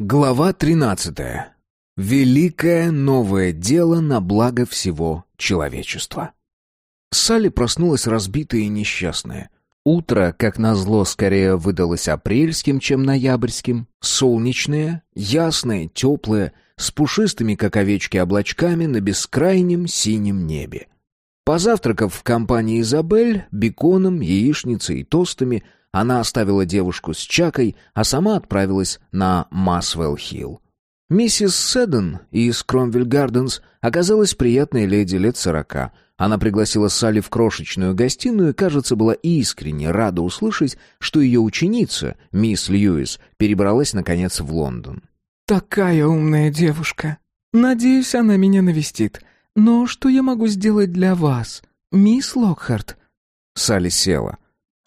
Глава 13. Великое новое дело на благо всего человечества. Салли проснулась разбитая и несчастная. Утро, как назло, скорее выдалось апрельским, чем ноябрьским. Солнечное, ясное, теплое, с пушистыми, как овечки, облачками на бескрайнем синем небе. Позавтракав в компании Изабель, беконом, яичницей и тостами – она оставила девушку с Чакой, а сама отправилась на Масвелл-Хилл. Миссис Седден из Кромвель Гарденс оказалась приятной леди лет сорока. Она пригласила Салли в крошечную гостиную и, кажется, была искренне рада услышать, что ее ученица, мисс Льюис, перебралась, наконец, в Лондон. «Такая умная девушка. Надеюсь, она меня навестит. Но что я могу сделать для вас, мисс Локхарт?» Салли села.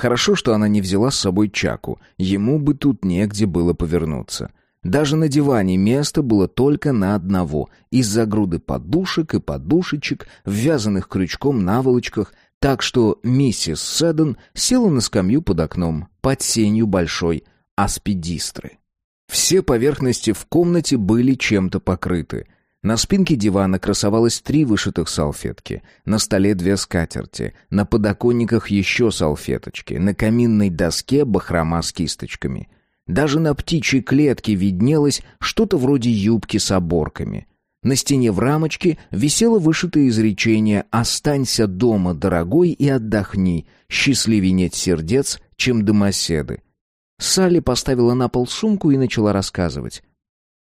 Хорошо, что она не взяла с собой Чаку, ему бы тут негде было повернуться. Даже на диване место было только на одного, из-за груды подушек и подушечек, ввязанных крючком наволочках, так что миссис Седдон села на скамью под окном, под сенью большой аспидистры. Все поверхности в комнате были чем-то покрыты — на спинке дивана красовалось три вышитых салфетки, на столе две скатерти, на подоконниках еще салфеточки, на каминной доске бахрома с кисточками. Даже на птичьей клетке виднелось что-то вроде юбки с оборками. На стене в рамочке висело вышитое изречение «Останься дома, дорогой, и отдохни, счастливее нет сердец, чем домоседы». Салли поставила на пол сумку и начала рассказывать.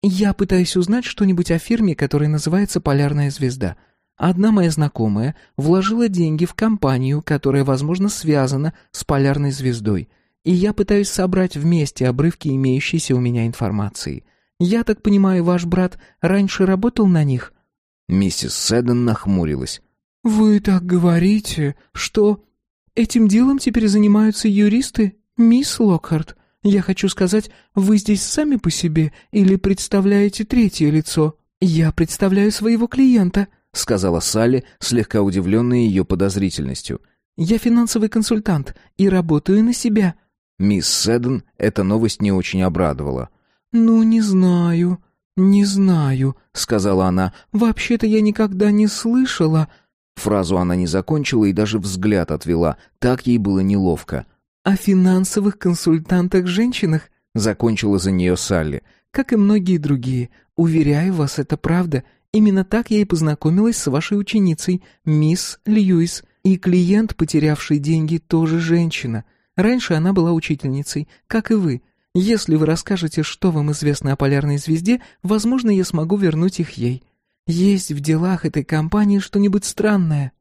«Я пытаюсь узнать что-нибудь о фирме, которая называется «Полярная звезда». Одна моя знакомая вложила деньги в компанию, которая, возможно, связана с полярной звездой, и я пытаюсь собрать вместе обрывки имеющейся у меня информации. Я так понимаю, ваш брат раньше работал на них?» Миссис Седдон нахмурилась. «Вы так говорите, что этим делом теперь занимаются юристы, мисс Локхарт?» Я хочу сказать, вы здесь сами по себе или представляете третье лицо? Я представляю своего клиента, сказала Салли, слегка удивленная ее подозрительностью. Я финансовый консультант и работаю на себя. Мисс Седден эта новость не очень обрадовала. Ну, не знаю, не знаю, сказала она. Вообще-то я никогда не слышала. Фразу она не закончила и даже взгляд отвела. Так ей было неловко о финансовых консультантах-женщинах», — закончила за нее Салли. «Как и многие другие. Уверяю вас, это правда. Именно так я и познакомилась с вашей ученицей, мисс Льюис. И клиент, потерявший деньги, тоже женщина. Раньше она была учительницей, как и вы. Если вы расскажете, что вам известно о полярной звезде, возможно, я смогу вернуть их ей. Есть в делах этой компании что-нибудь странное?»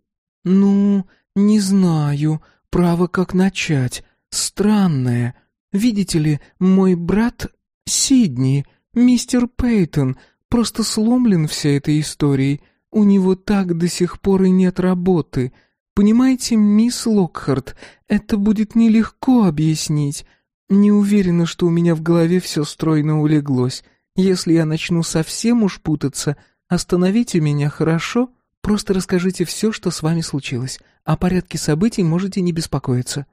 «Ну, не знаю. Право, как начать странное. Видите ли, мой брат Сидни, мистер Пейтон, просто сломлен всей этой историей. У него так до сих пор и нет работы. Понимаете, мисс Локхарт, это будет нелегко объяснить. Не уверена, что у меня в голове все стройно улеглось. Если я начну совсем уж путаться, остановите меня, хорошо? Просто расскажите все, что с вами случилось. О порядке событий можете не беспокоиться».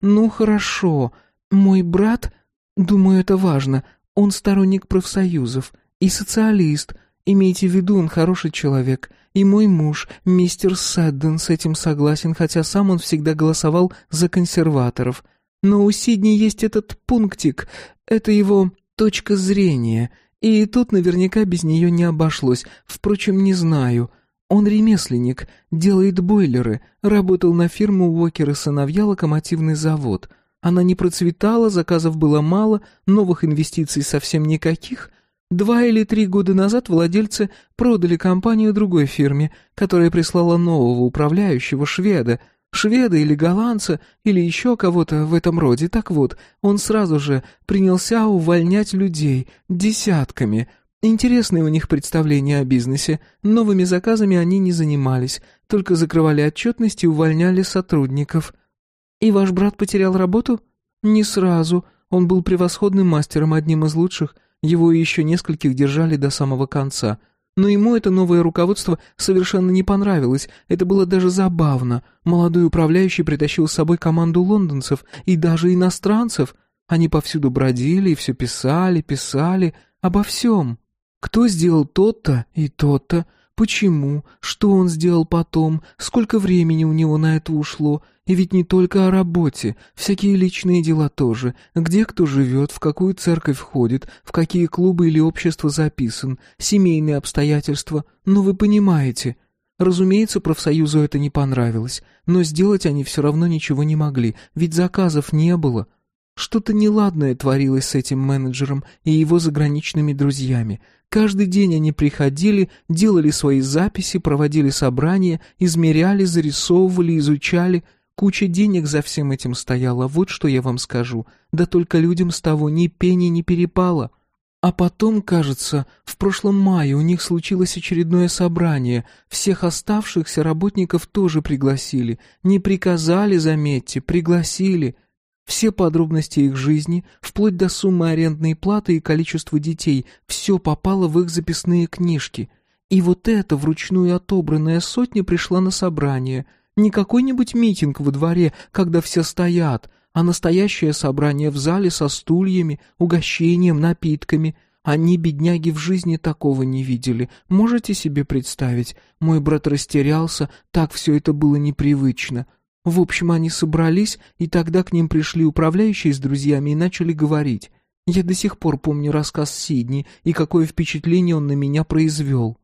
«Ну хорошо. Мой брат, думаю, это важно, он сторонник профсоюзов и социалист. Имейте в виду, он хороший человек. И мой муж, мистер Сэдден, с этим согласен, хотя сам он всегда голосовал за консерваторов. Но у Сидни есть этот пунктик, это его точка зрения, и тут наверняка без нее не обошлось. Впрочем, не знаю». Он ремесленник, делает бойлеры, работал на фирму Уокер и сыновья локомотивный завод. Она не процветала, заказов было мало, новых инвестиций совсем никаких. Два или три года назад владельцы продали компанию другой фирме, которая прислала нового управляющего шведа, шведа или голландца, или еще кого-то в этом роде. Так вот, он сразу же принялся увольнять людей, десятками – Интересные у них представления о бизнесе. Новыми заказами они не занимались, только закрывали отчетность и увольняли сотрудников. И ваш брат потерял работу? Не сразу. Он был превосходным мастером, одним из лучших. Его еще нескольких держали до самого конца. Но ему это новое руководство совершенно не понравилось. Это было даже забавно. Молодой управляющий притащил с собой команду лондонцев и даже иностранцев. Они повсюду бродили и все писали, писали. обо всем. Кто сделал то-то и то-то, почему, что он сделал потом, сколько времени у него на это ушло, и ведь не только о работе, всякие личные дела тоже, где кто живет, в какую церковь ходит, в какие клубы или общества записан, семейные обстоятельства, ну вы понимаете. Разумеется, профсоюзу это не понравилось, но сделать они все равно ничего не могли, ведь заказов не было. Что-то неладное творилось с этим менеджером и его заграничными друзьями. Каждый день они приходили, делали свои записи, проводили собрания, измеряли, зарисовывали, изучали. Куча денег за всем этим стояла, вот что я вам скажу. Да только людям с того ни пени не перепало. А потом, кажется, в прошлом мае у них случилось очередное собрание. Всех оставшихся работников тоже пригласили. Не приказали, заметьте, пригласили. Все подробности их жизни, вплоть до суммы арендной платы и количества детей, все попало в их записные книжки. И вот эта вручную отобранная сотня пришла на собрание. Не какой-нибудь митинг во дворе, когда все стоят, а настоящее собрание в зале со стульями, угощением, напитками. Они, бедняги, в жизни такого не видели. Можете себе представить? Мой брат растерялся, так все это было непривычно. В общем, они собрались, и тогда к ним пришли управляющие с друзьями и начали говорить. Я до сих пор помню рассказ Сидни и какое впечатление он на меня произвел.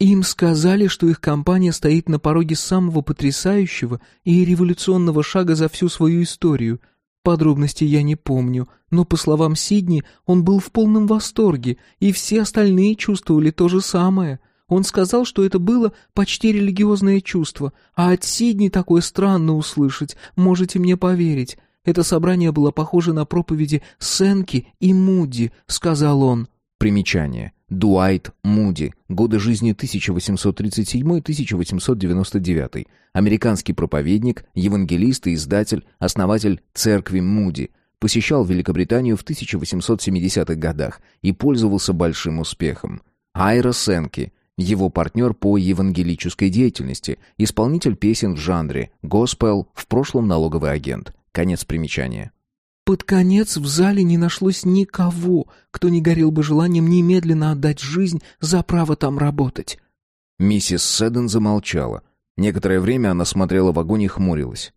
Им сказали, что их компания стоит на пороге самого потрясающего и революционного шага за всю свою историю. Подробностей я не помню, но, по словам Сидни, он был в полном восторге, и все остальные чувствовали то же самое. Он сказал, что это было почти религиозное чувство, а от Сидни такое странно услышать, можете мне поверить. Это собрание было похоже на проповеди Сенки и Муди, сказал он. Примечание. Дуайт Муди. Годы жизни 1837-1899. Американский проповедник, евангелист и издатель, основатель церкви Муди. Посещал Великобританию в 1870-х годах и пользовался большим успехом. Айра Сенки. Его партнер по евангелической деятельности, исполнитель песен в жанре, госпел, в прошлом налоговый агент. Конец примечания. Под конец в зале не нашлось никого, кто не горел бы желанием немедленно отдать жизнь за право там работать. Миссис Седен замолчала. Некоторое время она смотрела в огонь и хмурилась.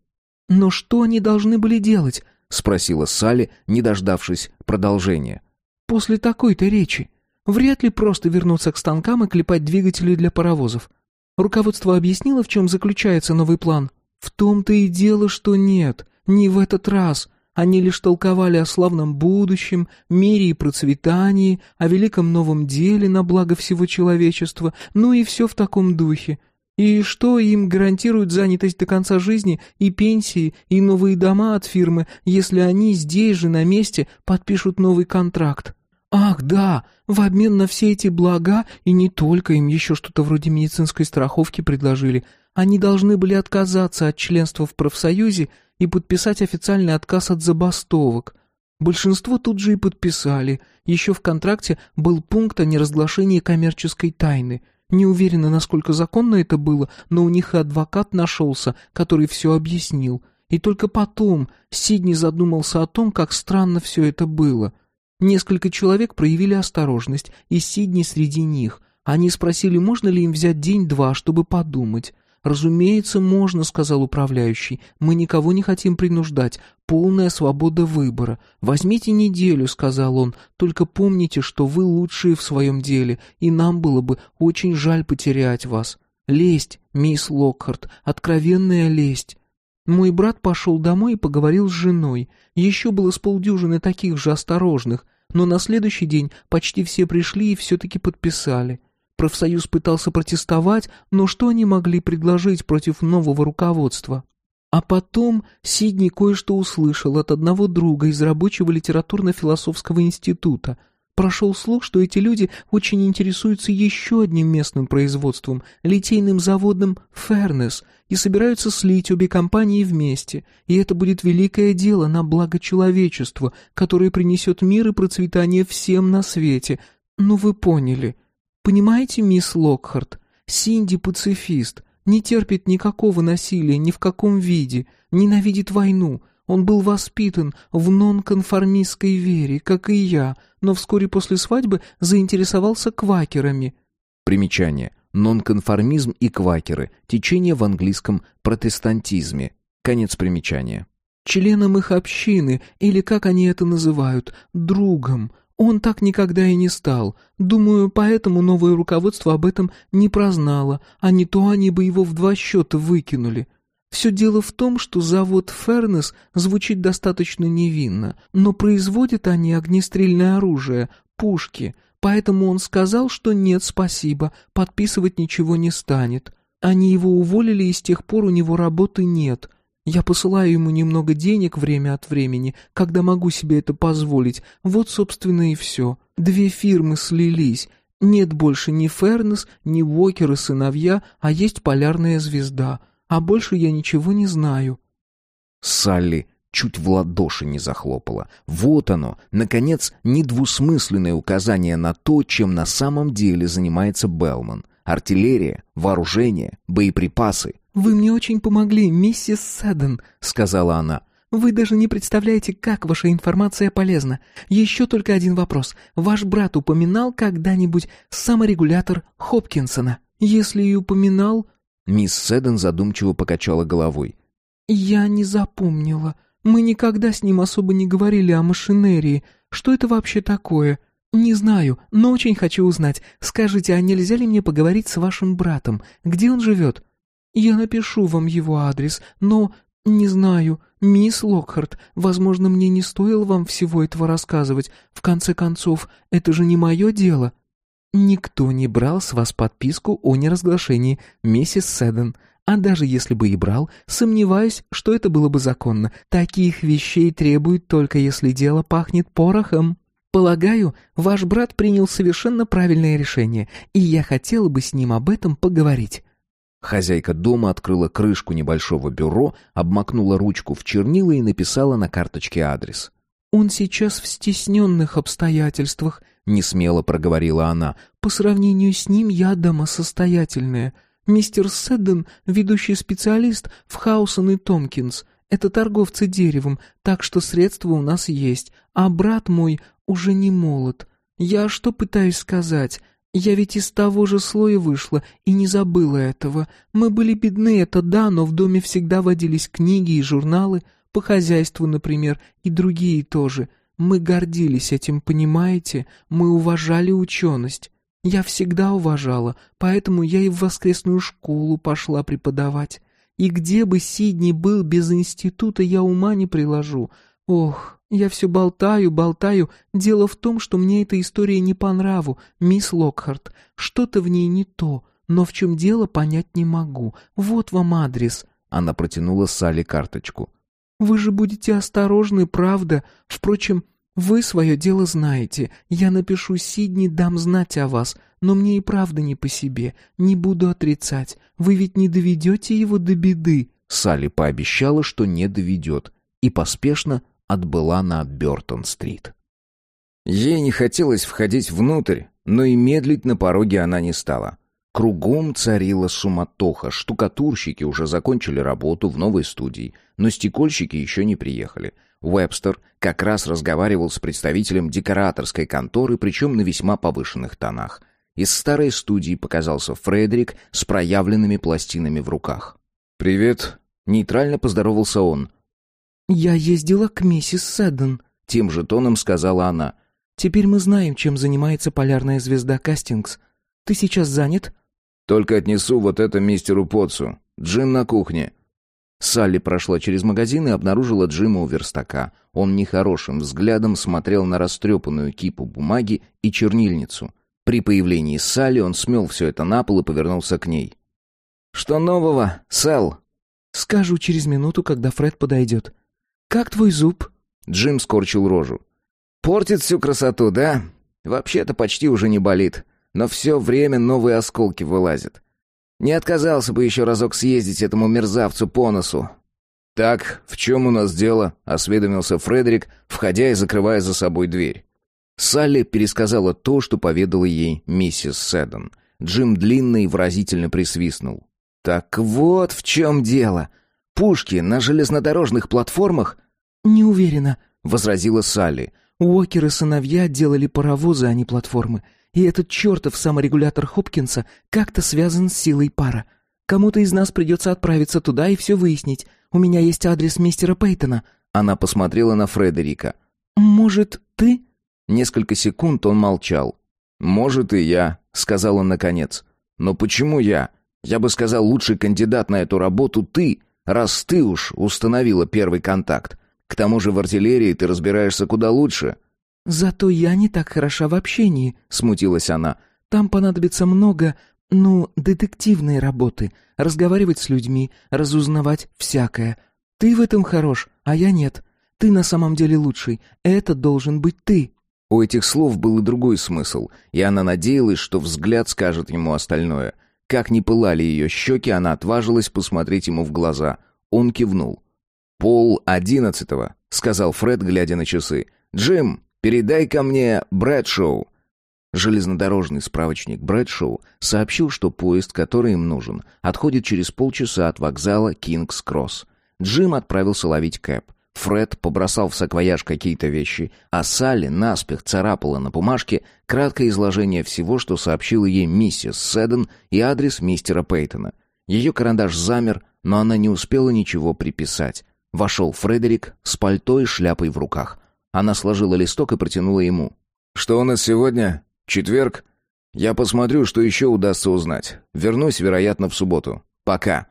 «Но что они должны были делать?» — спросила Салли, не дождавшись продолжения. «После такой-то речи. Вряд ли просто вернуться к станкам и клепать двигатели для паровозов. Руководство объяснило, в чем заключается новый план. В том-то и дело, что нет, не в этот раз. Они лишь толковали о славном будущем, мире и процветании, о великом новом деле на благо всего человечества, ну и все в таком духе. И что им гарантирует занятость до конца жизни и пенсии, и новые дома от фирмы, если они здесь же на месте подпишут новый контракт? Ах, да, в обмен на все эти блага, и не только им еще что-то вроде медицинской страховки предложили, они должны были отказаться от членства в профсоюзе и подписать официальный отказ от забастовок. Большинство тут же и подписали. Еще в контракте был пункт о неразглашении коммерческой тайны. Не уверена, насколько законно это было, но у них и адвокат нашелся, который все объяснил. И только потом Сидни задумался о том, как странно все это было. Несколько человек проявили осторожность, и Сидни среди них. Они спросили, можно ли им взять день-два, чтобы подумать. «Разумеется, можно», — сказал управляющий. «Мы никого не хотим принуждать. Полная свобода выбора. Возьмите неделю», — сказал он. «Только помните, что вы лучшие в своем деле, и нам было бы очень жаль потерять вас. Лесть, мисс Локхарт, откровенная лесть». Мой брат пошел домой и поговорил с женой. Еще было с полдюжины таких же осторожных, но на следующий день почти все пришли и все-таки подписали. Профсоюз пытался протестовать, но что они могли предложить против нового руководства? А потом Сидни кое-что услышал от одного друга из рабочего литературно-философского института. Прошел слух, что эти люди очень интересуются еще одним местным производством, литейным заводом «Фернес», и собираются слить обе компании вместе, и это будет великое дело на благо человечества, которое принесет мир и процветание всем на свете. Ну вы поняли. Понимаете, мисс Локхарт, Синди пацифист, не терпит никакого насилия ни в каком виде, ненавидит войну. Он был воспитан в нонконформистской вере, как и я, но вскоре после свадьбы заинтересовался квакерами». Примечание. Нонконформизм и квакеры. Течение в английском протестантизме. Конец примечания. «Членом их общины, или как они это называют, другом. Он так никогда и не стал. Думаю, поэтому новое руководство об этом не прознало, а не то они бы его в два счета выкинули. Все дело в том, что завод «Фернес» звучит достаточно невинно, но производят они огнестрельное оружие, пушки, поэтому он сказал, что нет, спасибо, подписывать ничего не станет. Они его уволили, и с тех пор у него работы нет — я посылаю ему немного денег время от времени, когда могу себе это позволить. Вот, собственно, и все. Две фирмы слились. Нет больше ни Фернес, ни Уокер и сыновья, а есть полярная звезда. А больше я ничего не знаю». Салли чуть в ладоши не захлопала. Вот оно, наконец, недвусмысленное указание на то, чем на самом деле занимается Белман. Артиллерия, вооружение, боеприпасы. «Вы мне очень помогли, миссис Сэдден», — сказала она. «Вы даже не представляете, как ваша информация полезна. Еще только один вопрос. Ваш брат упоминал когда-нибудь саморегулятор Хопкинсона? Если и упоминал...» Мисс Сэдден задумчиво покачала головой. «Я не запомнила. Мы никогда с ним особо не говорили о машинерии. Что это вообще такое?» «Не знаю, но очень хочу узнать. Скажите, а нельзя ли мне поговорить с вашим братом? Где он живет?» «Я напишу вам его адрес, но... не знаю. Мисс Локхарт, возможно, мне не стоило вам всего этого рассказывать. В конце концов, это же не мое дело». «Никто не брал с вас подписку о неразглашении, миссис Седен. А даже если бы и брал, сомневаюсь, что это было бы законно. Таких вещей требуют только если дело пахнет порохом». Полагаю, ваш брат принял совершенно правильное решение, и я хотела бы с ним об этом поговорить. Хозяйка дома открыла крышку небольшого бюро, обмакнула ручку в чернила и написала на карточке адрес. «Он сейчас в стесненных обстоятельствах», — несмело проговорила она. «По сравнению с ним я домосостоятельная. Мистер Седден — ведущий специалист в Хаусон и Томкинс. Это торговцы деревом, так что средства у нас есть. А брат мой уже не молод. Я что пытаюсь сказать? Я ведь из того же слоя вышла и не забыла этого. Мы были бедны, это да, но в доме всегда водились книги и журналы, по хозяйству, например, и другие тоже. Мы гордились этим, понимаете? Мы уважали ученость. Я всегда уважала, поэтому я и в воскресную школу пошла преподавать. И где бы Сидни был без института, я ума не приложу. Ох, я все болтаю, болтаю. Дело в том, что мне эта история не по нраву, мисс Локхарт. Что-то в ней не то, но в чем дело, понять не могу. Вот вам адрес». Она протянула Салли карточку. «Вы же будете осторожны, правда? Впрочем, вы свое дело знаете. Я напишу Сидни, дам знать о вас. Но мне и правда не по себе. Не буду отрицать. Вы ведь не доведете его до беды». Салли пообещала, что не доведет, и поспешно отбыла на Бёртон-стрит. Ей не хотелось входить внутрь, но и медлить на пороге она не стала. Кругом царила суматоха, штукатурщики уже закончили работу в новой студии, но стекольщики еще не приехали. Уэбстер как раз разговаривал с представителем декораторской конторы, причем на весьма повышенных тонах. Из старой студии показался Фредерик с проявленными пластинами в руках. «Привет», — нейтрально поздоровался он. «Я ездила к миссис Сэдден», — тем же тоном сказала она. «Теперь мы знаем, чем занимается полярная звезда Кастингс. Ты сейчас занят?» «Только отнесу вот это мистеру Потсу. Джим на кухне». Салли прошла через магазин и обнаружила Джима у верстака. Он нехорошим взглядом смотрел на растрепанную кипу бумаги и чернильницу. При появлении Салли он смел все это на пол и повернулся к ней. «Что нового, Сэл?» «Скажу через минуту, когда Фред подойдет. «Как твой зуб?» Джим скорчил рожу. «Портит всю красоту, да? Вообще-то почти уже не болит, но все время новые осколки вылазят. Не отказался бы еще разок съездить этому мерзавцу по носу». «Так, в чем у нас дело?» — осведомился Фредерик, входя и закрывая за собой дверь. Салли пересказала то, что поведала ей миссис Сэддон. Джим длинно и выразительно присвистнул. «Так вот в чем дело. Пушки на железнодорожных платформах «Не уверена», — возразила Салли. «Уокер и сыновья делали паровозы, а не платформы. И этот чертов саморегулятор Хопкинса как-то связан с силой пара. Кому-то из нас придется отправиться туда и все выяснить. У меня есть адрес мистера Пейтона». Она посмотрела на Фредерика. «Может, ты?» Несколько секунд он молчал. «Может, и я», — сказал он наконец. «Но почему я? Я бы сказал, лучший кандидат на эту работу ты, раз ты уж установила первый контакт. К тому же в артиллерии ты разбираешься куда лучше». «Зато я не так хороша в общении», — смутилась она. «Там понадобится много, ну, детективной работы. Разговаривать с людьми, разузнавать всякое. Ты в этом хорош, а я нет. Ты на самом деле лучший. Это должен быть ты». У этих слов был и другой смысл, и она надеялась, что взгляд скажет ему остальное. Как ни пылали ее щеки, она отважилась посмотреть ему в глаза. Он кивнул. «Пол одиннадцатого», — сказал Фред, глядя на часы. «Джим, передай ко мне Брэдшоу». Железнодорожный справочник Брэдшоу сообщил, что поезд, который им нужен, отходит через полчаса от вокзала Кингс-Кросс. Джим отправился ловить кэп. Фред побросал в саквояж какие-то вещи, а Салли наспех царапала на бумажке краткое изложение всего, что сообщила ей миссис Седен и адрес мистера Пейтона. Ее карандаш замер, но она не успела ничего приписать. Вошел Фредерик с пальто и шляпой в руках. Она сложила листок и протянула ему. «Что у нас сегодня? Четверг? Я посмотрю, что еще удастся узнать. Вернусь, вероятно, в субботу. Пока».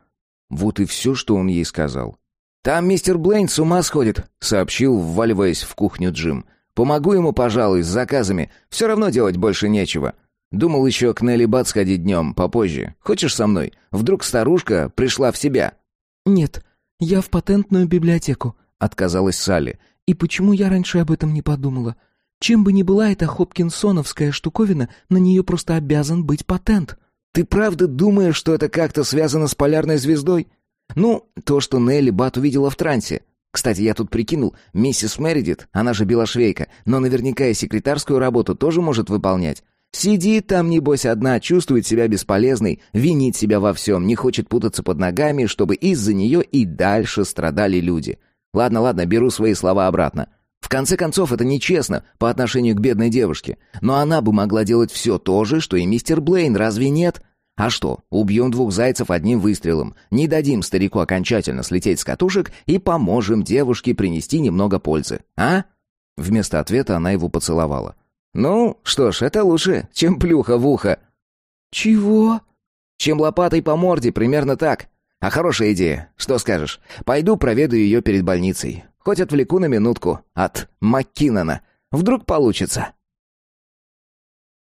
Вот и все, что он ей сказал. «Там мистер Блейн с ума сходит», — сообщил, вваливаясь в кухню Джим. «Помогу ему, пожалуй, с заказами. Все равно делать больше нечего. Думал еще к Нелли Бат сходить днем, попозже. Хочешь со мной? Вдруг старушка пришла в себя?» «Нет, я в патентную библиотеку», — отказалась Салли. «И почему я раньше об этом не подумала? Чем бы ни была эта хопкинсоновская штуковина, на нее просто обязан быть патент». «Ты правда думаешь, что это как-то связано с полярной звездой?» Ну, то, что Нелли Бат увидела в трансе. Кстати, я тут прикинул, миссис Мередит, она же белошвейка, но наверняка и секретарскую работу тоже может выполнять. Сидит там, небось, одна, чувствует себя бесполезной, винит себя во всем, не хочет путаться под ногами, чтобы из-за нее и дальше страдали люди. Ладно, ладно, беру свои слова обратно. В конце концов, это нечестно по отношению к бедной девушке. Но она бы могла делать все то же, что и мистер Блейн, разве нет? А что, убьем двух зайцев одним выстрелом, не дадим старику окончательно слететь с катушек и поможем девушке принести немного пользы, а?» Вместо ответа она его поцеловала. «Ну, что ж, это лучше, чем плюха в ухо». «Чего?» «Чем лопатой по морде, примерно так. А хорошая идея, что скажешь? Пойду проведу ее перед больницей. Хоть отвлеку на минутку от Маккинона. Вдруг получится».